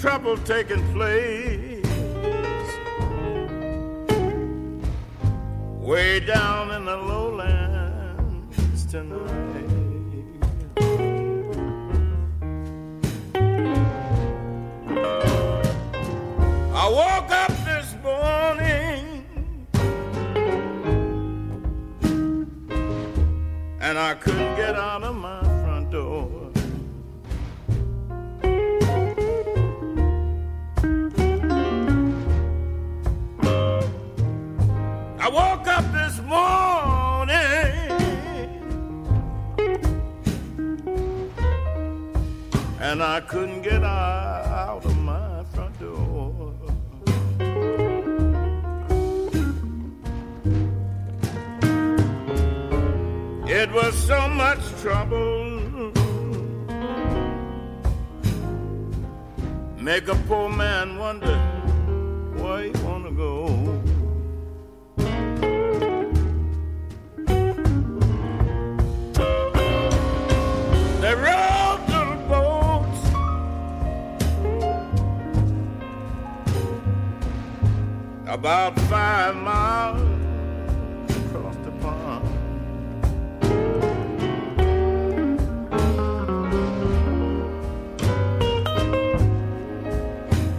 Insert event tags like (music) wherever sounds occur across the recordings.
trouble taking place way down in the lowlands tonight. I woke up this morning and I couldn't get out of morning and I couldn't get out of my front door. It was so much trouble. Make a poor man wonder about five miles across the pond.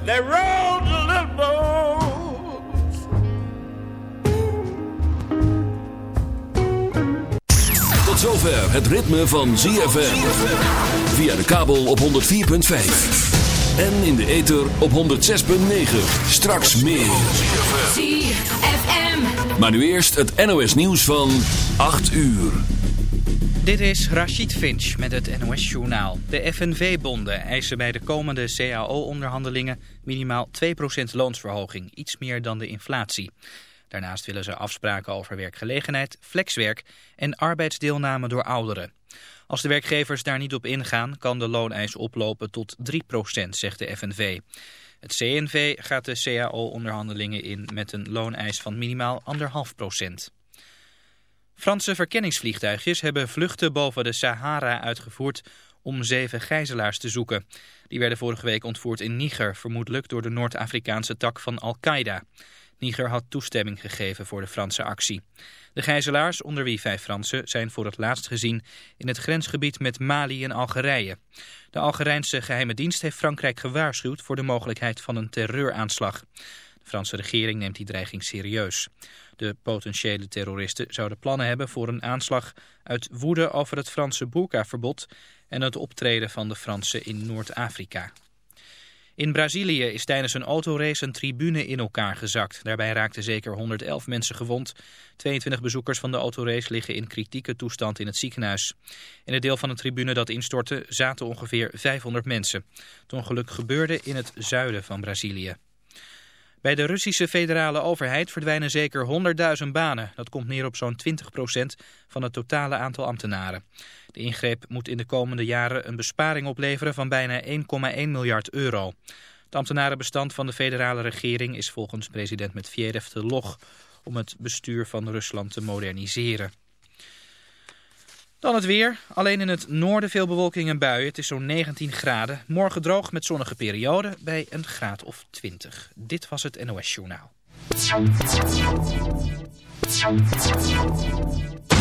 They rowed the little boats Tot zover het ritme van ZFM. Via de kabel op 104.5. En in de ether op 106.9. Straks meer. ZFM. Maar nu eerst het NOS nieuws van 8 uur. Dit is Rachid Finch met het NOS-journaal. De FNV-bonden eisen bij de komende CAO-onderhandelingen minimaal 2% loonsverhoging, iets meer dan de inflatie. Daarnaast willen ze afspraken over werkgelegenheid, flexwerk en arbeidsdeelname door ouderen. Als de werkgevers daar niet op ingaan, kan de looneis oplopen tot 3%, zegt de FNV. Het CNV gaat de CAO-onderhandelingen in met een looneis van minimaal 1,5%. Franse verkenningsvliegtuigjes hebben vluchten boven de Sahara uitgevoerd om zeven gijzelaars te zoeken. Die werden vorige week ontvoerd in Niger, vermoedelijk door de Noord-Afrikaanse tak van Al-Qaeda. Niger had toestemming gegeven voor de Franse actie. De gijzelaars, onder wie vijf Fransen, zijn voor het laatst gezien in het grensgebied met Mali en Algerije. De Algerijnse geheime dienst heeft Frankrijk gewaarschuwd voor de mogelijkheid van een terreuraanslag. De Franse regering neemt die dreiging serieus. De potentiële terroristen zouden plannen hebben voor een aanslag uit woede over het Franse boerkaverbod en het optreden van de Fransen in Noord-Afrika. In Brazilië is tijdens een autorace een tribune in elkaar gezakt. Daarbij raakten zeker 111 mensen gewond. 22 bezoekers van de autorace liggen in kritieke toestand in het ziekenhuis. In het deel van de tribune dat instortte zaten ongeveer 500 mensen. Het ongeluk gebeurde in het zuiden van Brazilië. Bij de Russische federale overheid verdwijnen zeker 100.000 banen. Dat komt neer op zo'n 20% van het totale aantal ambtenaren. De ingreep moet in de komende jaren een besparing opleveren van bijna 1,1 miljard euro. Het ambtenarenbestand van de federale regering is volgens president Medvedev te log om het bestuur van Rusland te moderniseren. Dan het weer. Alleen in het noorden veel bewolking en buien. Het is zo'n 19 graden. Morgen droog met zonnige periode bij een graad of 20. Dit was het NOS Journaal.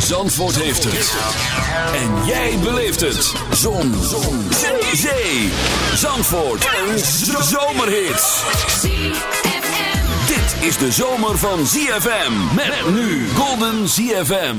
Zandvoort heeft het. En jij beleeft het. Zon. Zon. Zee. Zandvoort. Een zomerhit. Dit is de zomer van ZFM. Met nu Golden ZFM.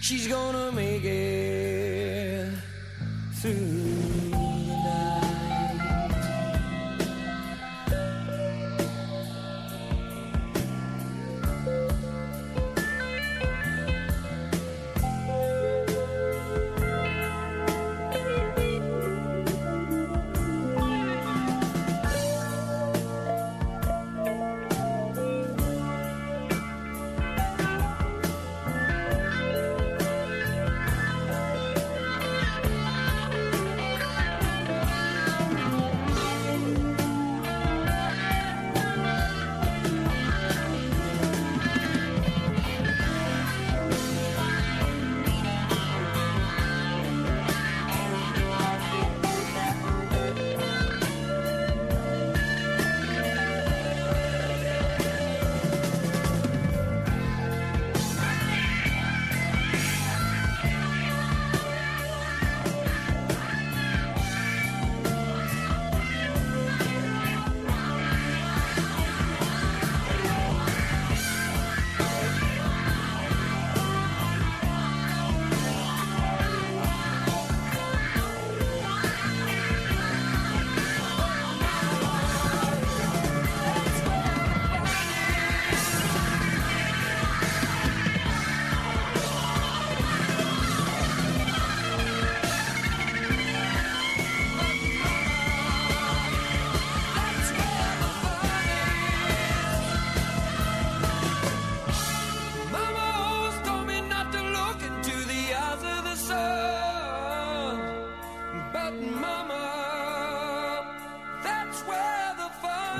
She's gonna make it through.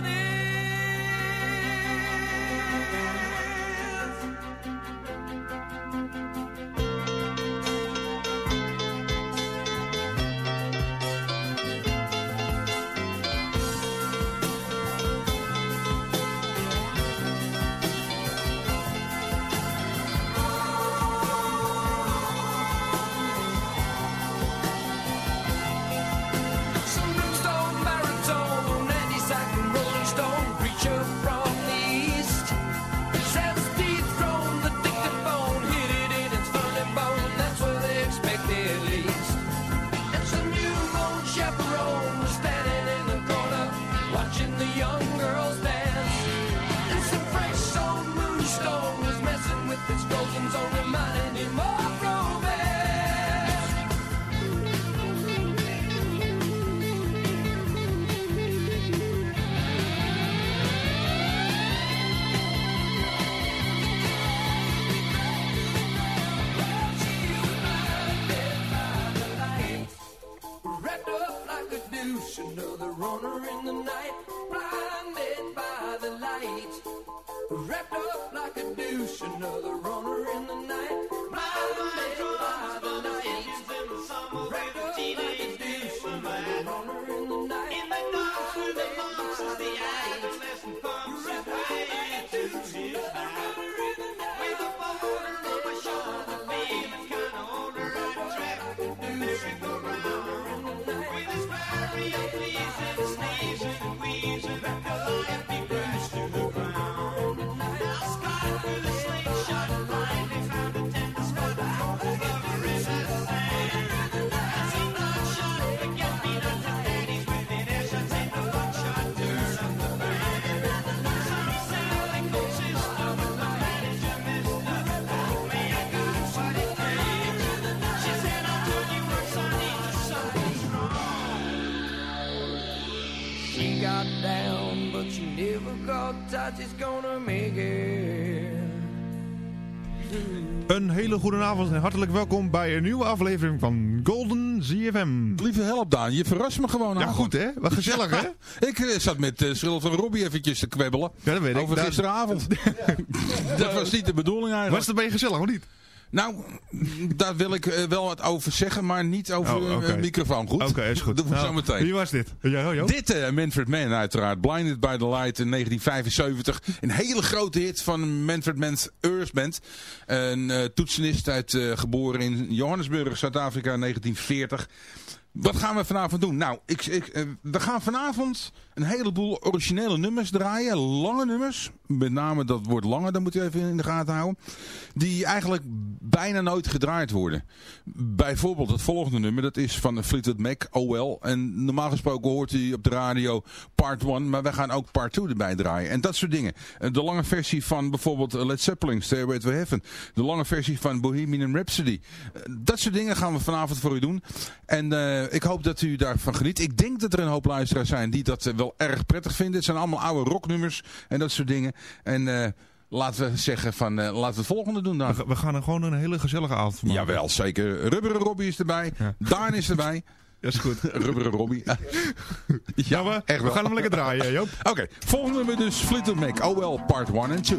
down I'm away from teenage dishes. Is gonna make it. Een hele goede avond en hartelijk welkom bij een nieuwe aflevering van Golden ZFM. Lieve help Daan, je verrast me gewoon Ja, aan. goed hè? Wat gezellig hè? (laughs) Ik eh, zat met uh, Schil van Robbie eventjes te kwebbelen. Ja, dat weet ik. Over Daar- gisteravond. (laughs) dat was niet de bedoeling eigenlijk. Was het een beetje gezellig of niet? Nou, daar wil ik eh, wel wat over zeggen, maar niet over Oh, een microfoon. Goed? Oké, is goed. Dat we Nou, zo meteen. Wie was dit? Ja. Dit eh, Manfred Mann uiteraard. Blinded by the Light in 1975. Een hele grote hit van Manfred Mann's Earth Band. Een eh, toetsenist uit, eh, geboren in Johannesburg, Zuid-Afrika 1940. Wat gaan we vanavond doen? Nou, ik, ik, eh, we gaan vanavond een heleboel originele nummers draaien. Lange nummers. Met name dat woord lange, dat moet je even in de gaten houden. Die eigenlijk bijna nooit gedraaid worden. Bijvoorbeeld het volgende nummer, dat is van Fleetwood Mac, Oh Well. En normaal gesproken hoort hij op de radio part 1, maar wij gaan ook part 2 erbij draaien. En dat soort dingen. De lange versie van bijvoorbeeld Led Zeppelin, Stairway to Heaven. De lange versie van Bohemian Rhapsody. Dat soort dingen gaan we vanavond voor u doen. En eh, ik hoop dat u daarvan geniet. Ik denk dat er een hoop luisteraars zijn die dat eh, wel erg prettig vinden. Het zijn allemaal oude rocknummers en dat soort dingen. En eh, laten we zeggen van, eh, laten we het volgende doen dan. We, gaan er gewoon een hele gezellige avond van maken. Jawel, zeker. Rubberen Robbie is erbij. Ja. Daan is erbij. Dat is goed. (laughs) Rubberen Robbie. ja, Nou, we, echt we wel. gaan hem lekker draaien, Joop. Oké, volgende nummer dus Fleetwood Mac. Oh well, part 1 en 2.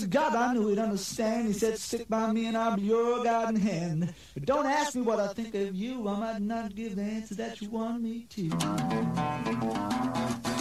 To God, I knew He'd understand. He said, "Stick by me, and I'll be your guiding hand." But don't ask me what I think of you. I might not give the answer that you want me to.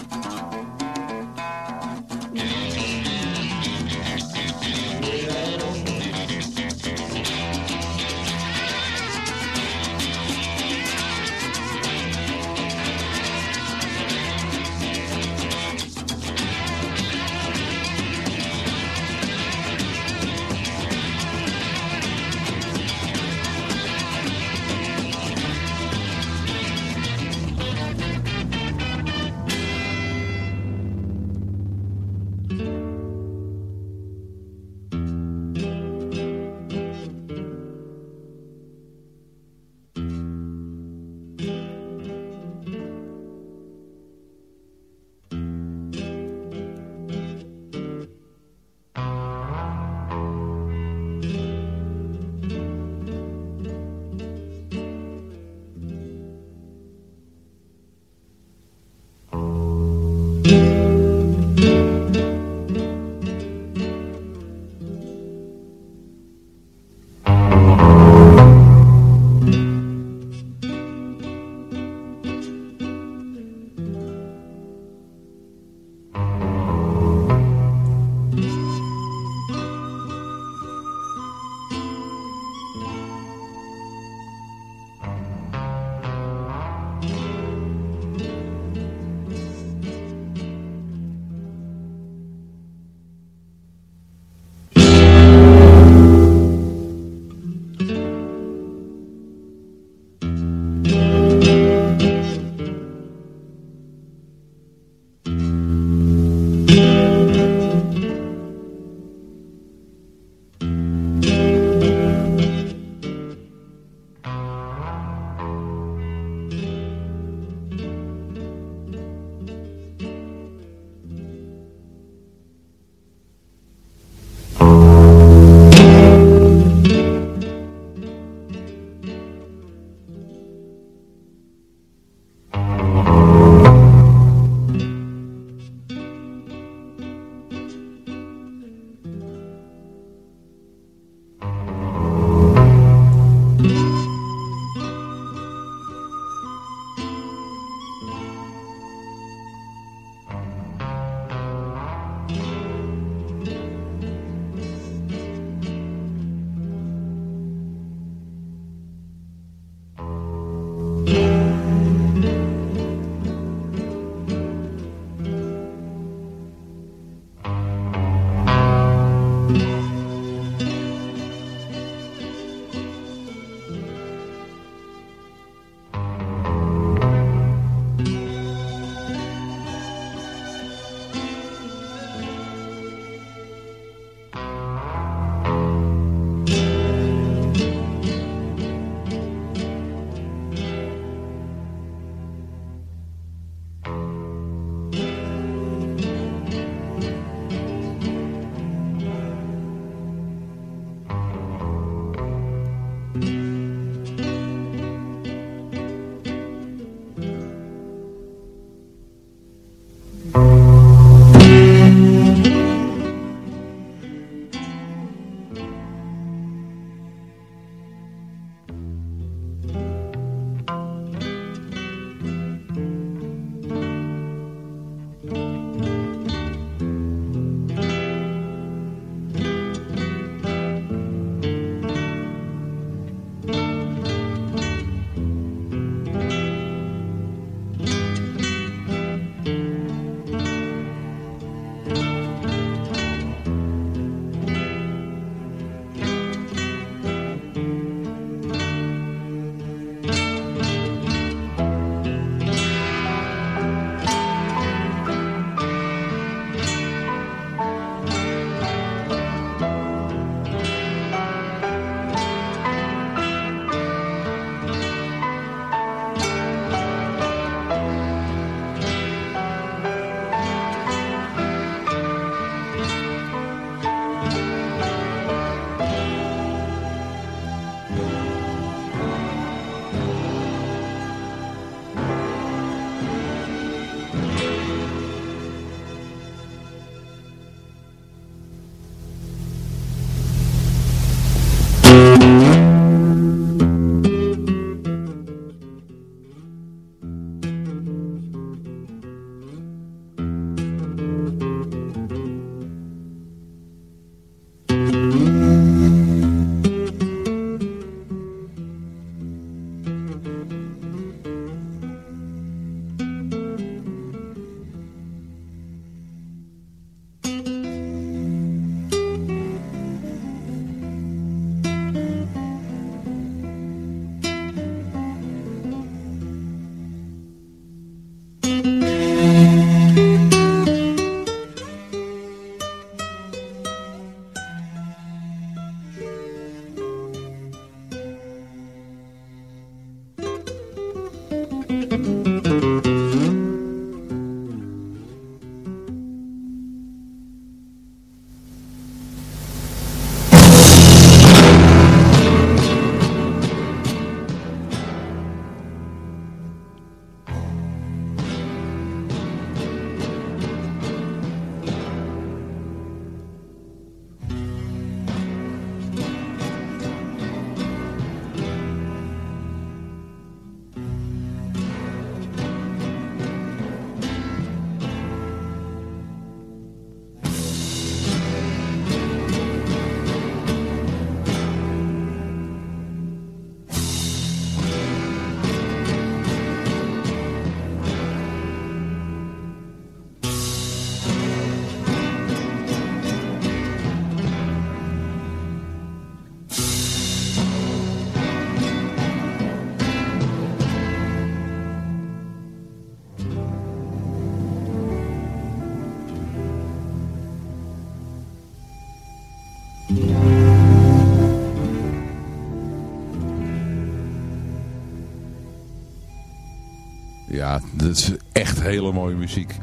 Dat is echt hele mooie muziek.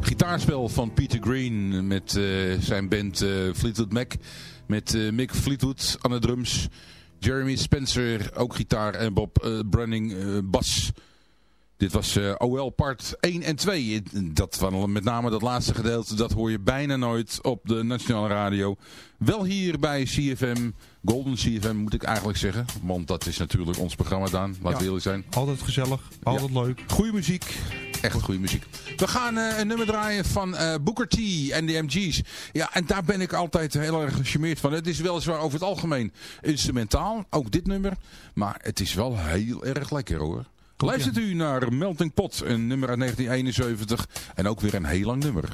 Gitaarspel van Peter Green met eh, zijn band eh, Fleetwood Mac. Met eh, Mick Fleetwood aan de drums. Jeremy Spencer, ook gitaar. En Bob Brunning, bas. Dit was uh, OL part 1 en 2. Dat van met name dat laatste gedeelte, dat hoor je bijna nooit op de nationale radio. Wel hier bij CFM, Golden CFM moet ik eigenlijk zeggen. Want dat is natuurlijk ons programma, Daan. Laten ja, we eerlijk zijn. Altijd gezellig, altijd ja. leuk. Goeie muziek, echt goede muziek. We gaan uh, een nummer draaien van uh, Booker T en de MG's. Ja, en daar ben ik altijd heel erg gecharmeerd van. Het is weliswaar over het algemeen instrumentaal, ook dit nummer. Maar het is wel heel erg lekker hoor. Luistert u naar Melting Pot, een nummer uit 1971 en ook weer een heel lang nummer.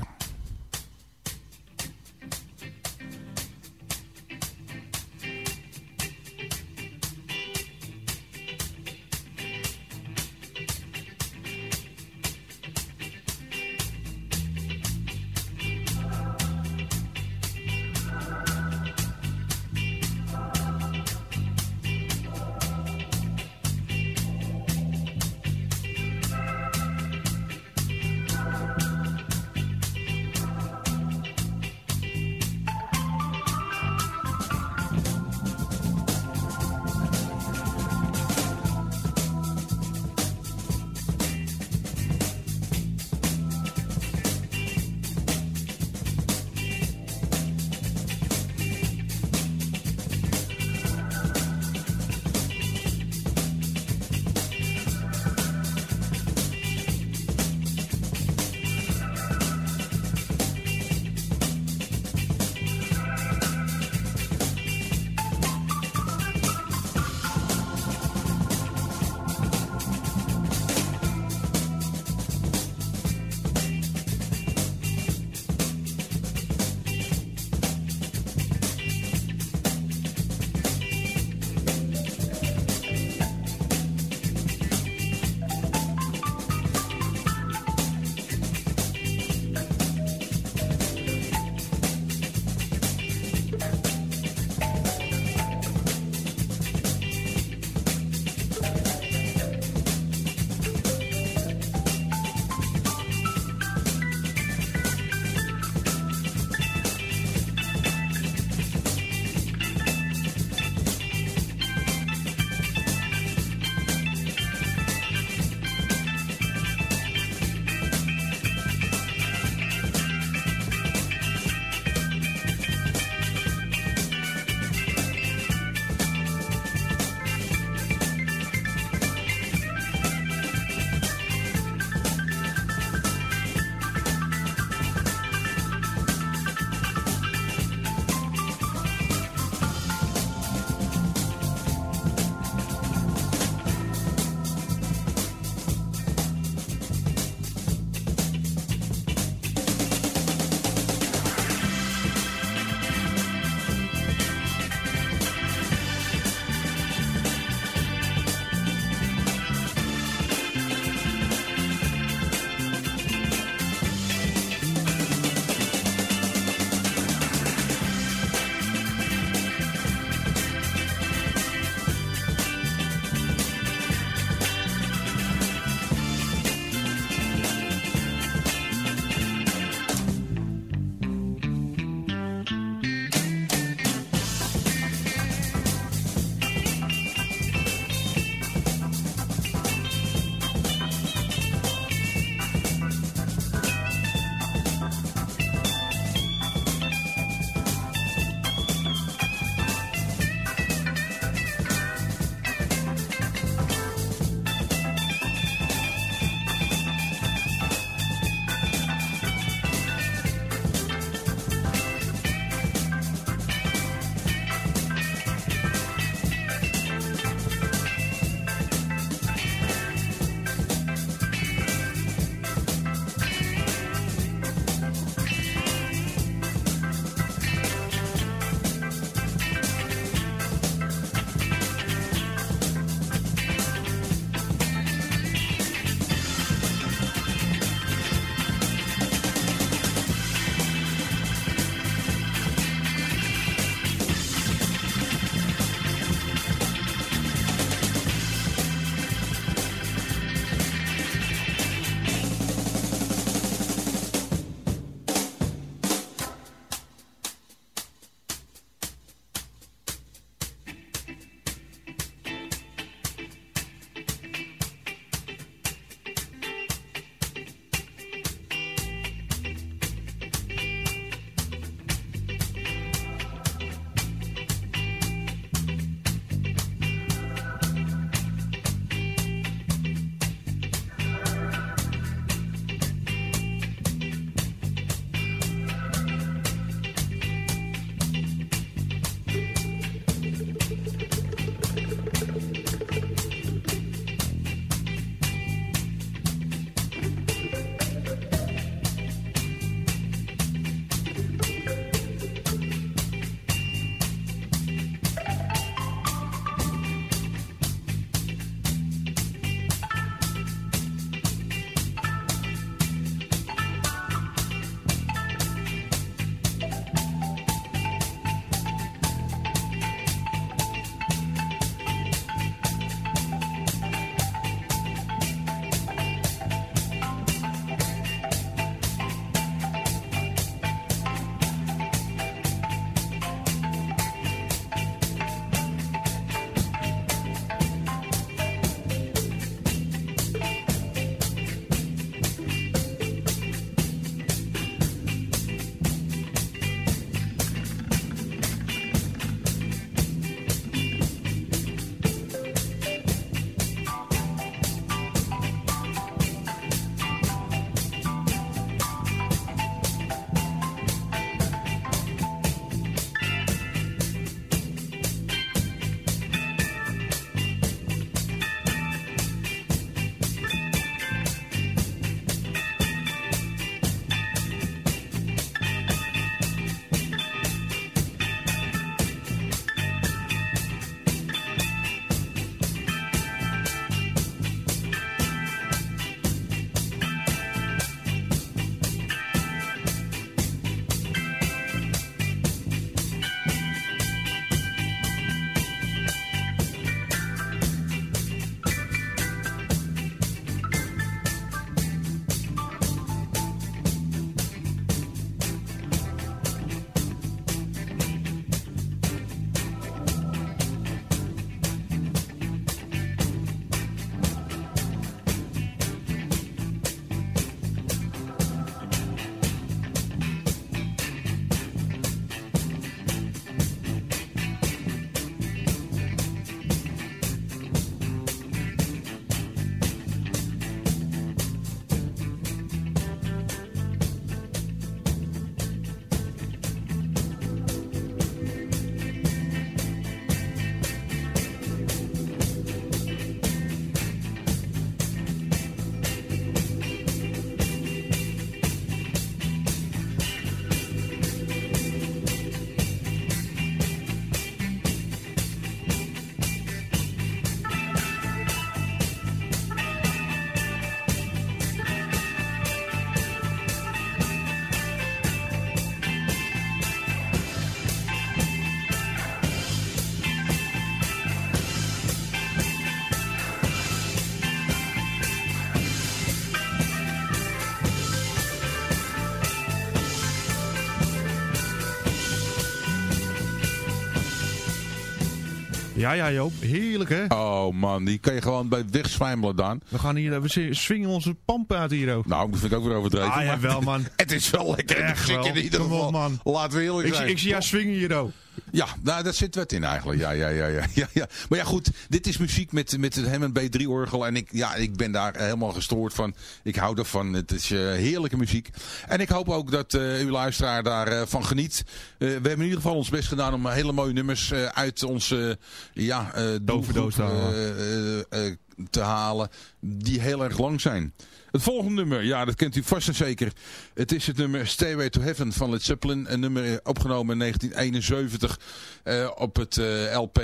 Ja, ja Joop. Heerlijk hè. Oh man, die kan je gewoon bij wegzwijmelen dan. We gaan hier, we swingen onze pampen uit hier ook. Nou, dat vind ik ook weer overdreven. Ah, ja, wel man. (laughs) Het is wel lekker Echt wel. in ieder op, geval. man. Laten we eerlijk Ik, zijn. ik zie jou swingen hier ook. Ja, nou, daar zit wat in eigenlijk. Ja, ja, ja, ja, ja, ja. Maar ja, goed. Dit is muziek met, met het Hammond B3-orgel. En ik, ja, ik ben daar helemaal gestoord van. Ik hou ervan. Het is eh, heerlijke muziek. En ik hoop ook dat eh, uw luisteraar daarvan van geniet. Eh, we hebben in ieder geval ons best gedaan om hele mooie nummers eh, uit onze ja, eh doelgroep, eh, eh, eh, te halen. Die heel erg lang zijn. Het volgende nummer, ja, dat kent u vast en zeker. Het is het nummer Stairway to Heaven van Led Zeppelin. Een nummer eh, opgenomen in 1971 eh, op het eh, LP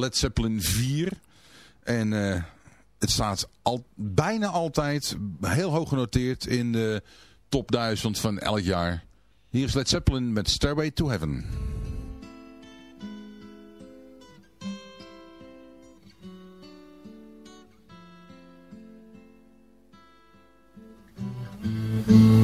Led Zeppelin 4. En het staat al, bijna altijd heel hoog genoteerd in de top 1000 van elk jaar. Hier is Led Zeppelin met Stairway to Heaven. Mm-hmm.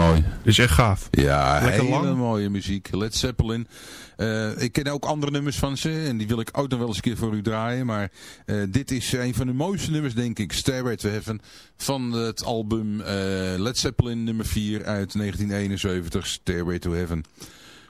Mooi. Is echt gaaf. Ja, Lekker hele lang. mooie muziek. Led Zeppelin. Eh, ik ken ook andere nummers van ze. En die wil ik ook nog wel eens een keer voor u draaien. Maar eh, dit is een van de mooiste nummers, denk ik. Stairway to Heaven. Van het album eh, Led Zeppelin nummer 4 uit 1971. Stairway to Heaven.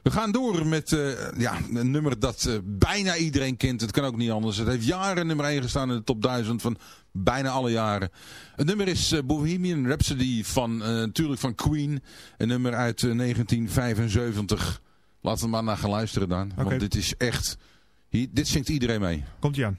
We gaan door met eh, ja, een nummer dat eh, bijna iedereen kent. Het kan ook niet anders. Het heeft jaren nummer 1 gestaan in de top 1000 van bijna alle jaren. Het nummer is eh, Bohemian Rhapsody van, natuurlijk van Queen. Een nummer uit eh, 1975. Laten we maar naar gaan luisteren dan. Want dit is echt... Hier, dit zingt iedereen mee. Komt ie aan.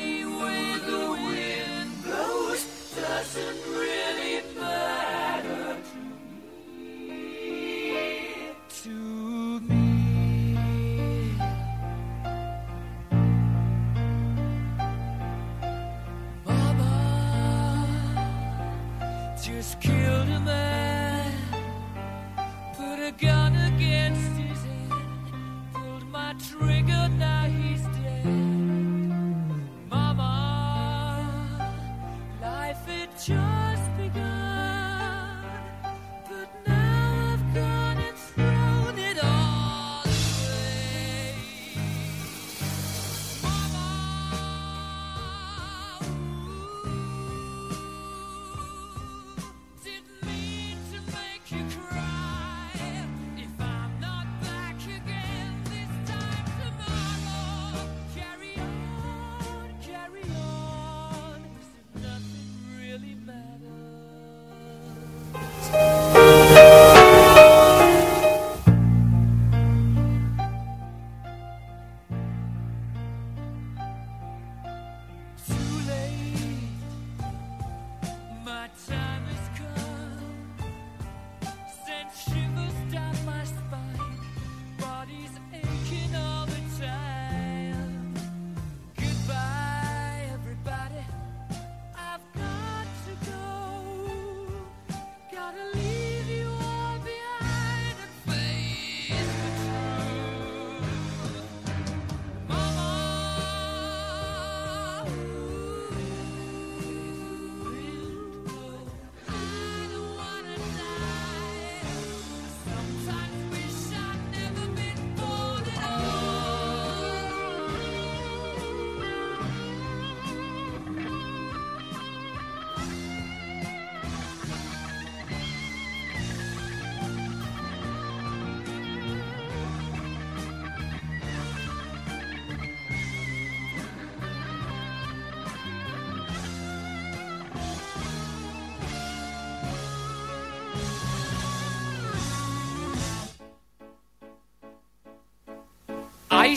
just killed a man,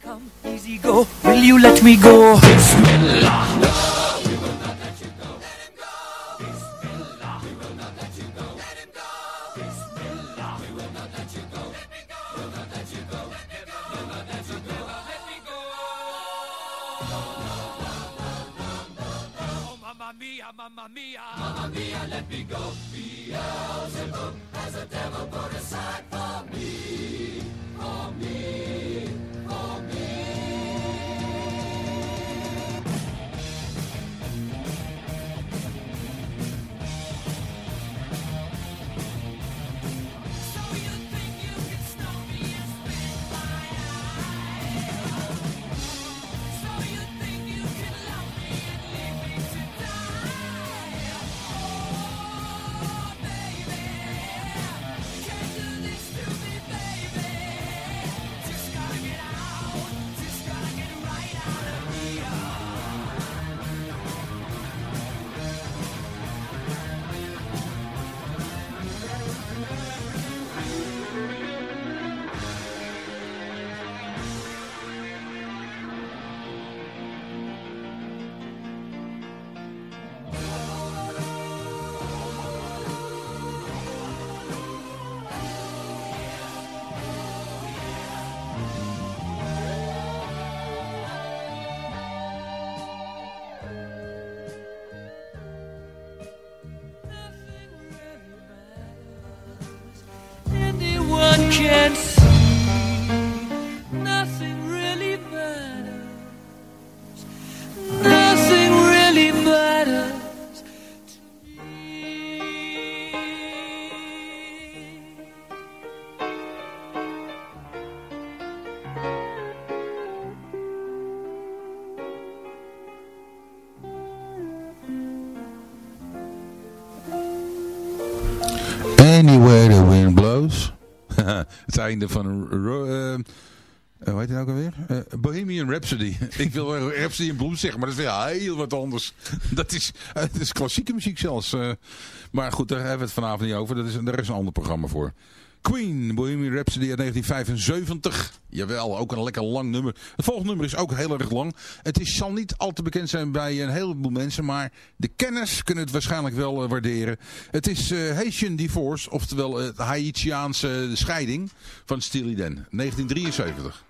Come, easy go. Will you let me go? We will not let you go. Let him go. We will not let you go. Let him go. We will not let you go. Let me go. Will not let you go. Let go. Will not let you go. Let me go. Oh, mamma mia, mamma mia. Mamma mia, let me go. Beelzebub has a devil put aside for me. Van eh, hoe heet het nou alweer? Eh, Bohemian Rhapsody. (laughs) Ik wil Rhapsody in Blues zeggen, maar dat is weer heel wat anders. (laughs) Dat is, het is klassieke muziek zelfs. maar goed, daar hebben we het vanavond niet over. Dat is, daar is een ander programma voor. Queen, Bohemian Rhapsody uit 1975. Jawel, ook een lekker lang nummer. Het volgende nummer is ook heel erg lang. Het is, zal niet al te bekend zijn bij een heleboel mensen, maar de kenners kunnen het waarschijnlijk wel eh, waarderen. Het is eh, Haitian Divorce, oftewel het Haitiaanse scheiding van Steely Dan, 1973.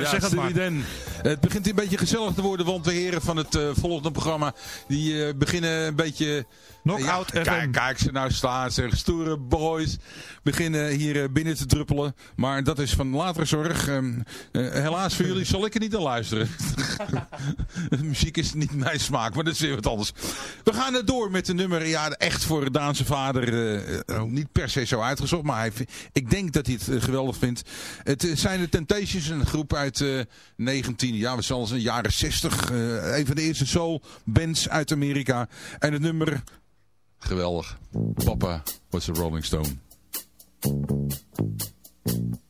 Ja, zeg het maar. Het begint een beetje gezellig te worden, want de heren van het eh, volgende programma, die eh, beginnen een beetje... Knockout ja. Kijk, kijk ze nou staan, zeg, stoere boys beginnen hier eh, binnen te druppelen. Maar dat is van latere zorg. Ehm, eh, helaas voor jullie zal ik er niet aan luisteren. de (laughs) muziek is niet mijn smaak, maar dat is weer wat anders. We gaan er door met de nummer, ja, echt voor Daanse vader, eh, eh, niet per se zo uitgezocht, maar hij, ik denk dat hij het eh, geweldig vindt. Het eh, zijn de Temptations, een groep uit eh 19, ja, we zullen zeggen jaren 60. eh, een van de eerste soul bands uit Amerika. En het nummer, geweldig. Papa was a Rolling Stone. Thank you.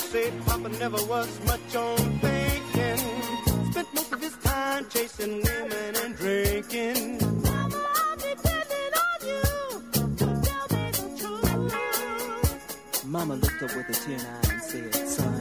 say Papa never was much on thinking. Spent most of his time chasing women and drinking. Mama, I'm depending on you tell me the truth. Mama looked up with a tear in her eye and said, son,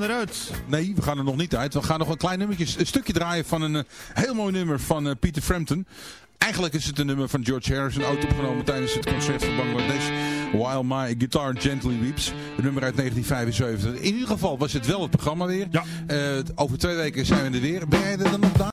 gaan eruit. Nee, we gaan er nog niet uit. We gaan nog een klein nummertje, een stukje draaien van een eh, heel mooi nummer van eh, Peter Frampton. Eigenlijk is het een nummer van George Harrison, ooit opgenomen tijdens het concert van Bangladesh. While My Guitar Gently Weeps. Een nummer uit 1975. In ieder geval was het wel het programma weer. Ja. Eh, over twee weken zijn we er weer. Ben jij er dan nog daar?